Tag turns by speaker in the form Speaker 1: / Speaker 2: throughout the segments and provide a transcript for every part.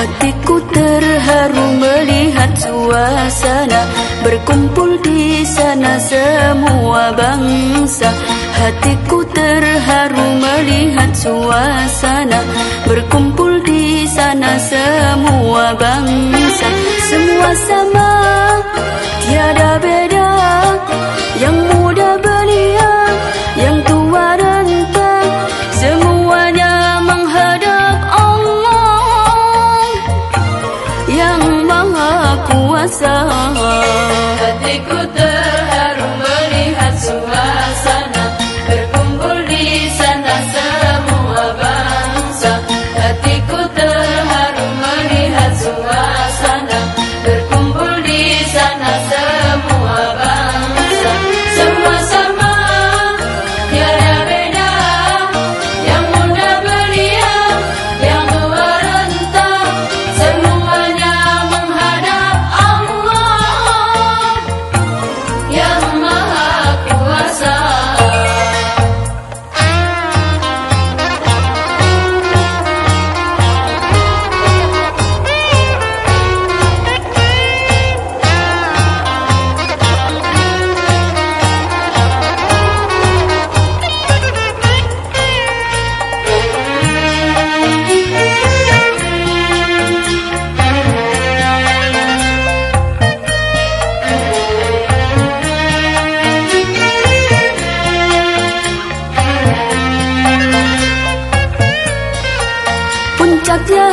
Speaker 1: Hatiku terharu melihat suasana Berkumpul di sana semua bangsa.
Speaker 2: Hatiku terharu melihat suasana Berkumpul di sana semua bangsa. Semua sama, tiada beda. Yang maha kuasa.
Speaker 1: Hatiku terharu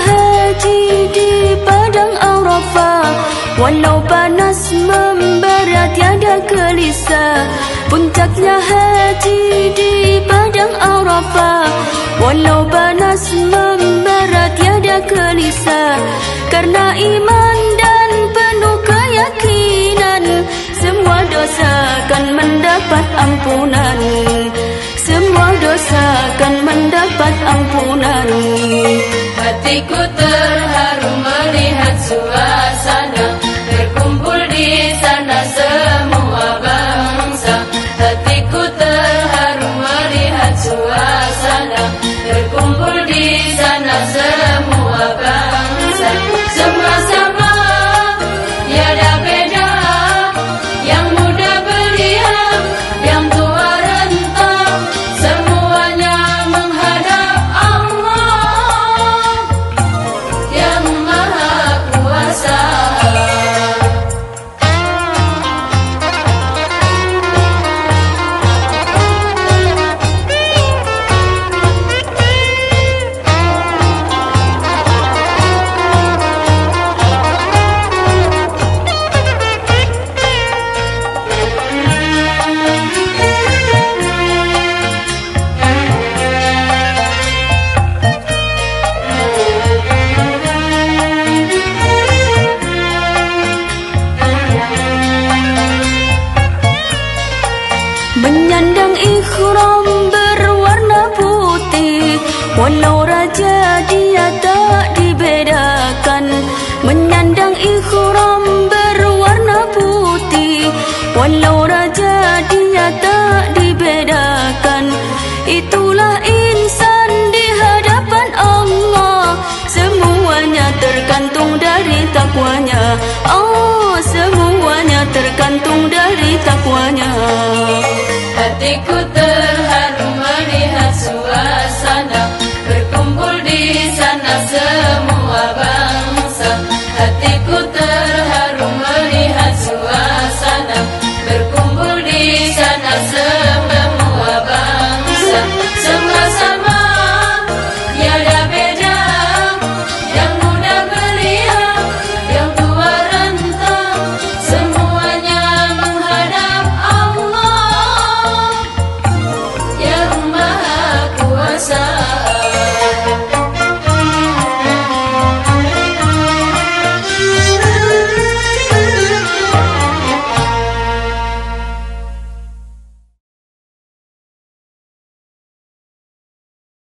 Speaker 1: haji di padang Arafah. Walau panas membara tiada gelisah. Puncaknya haji di padang Arafah. Walau panas membara tiada gelisah. Karena iman dan penuh keyakinan Semua dosa akan mendapat ampunan. Semua dosa akan mendapat ampunan
Speaker 2: Hatiku terharu
Speaker 1: ikhram berwarna putih. Walau raja dia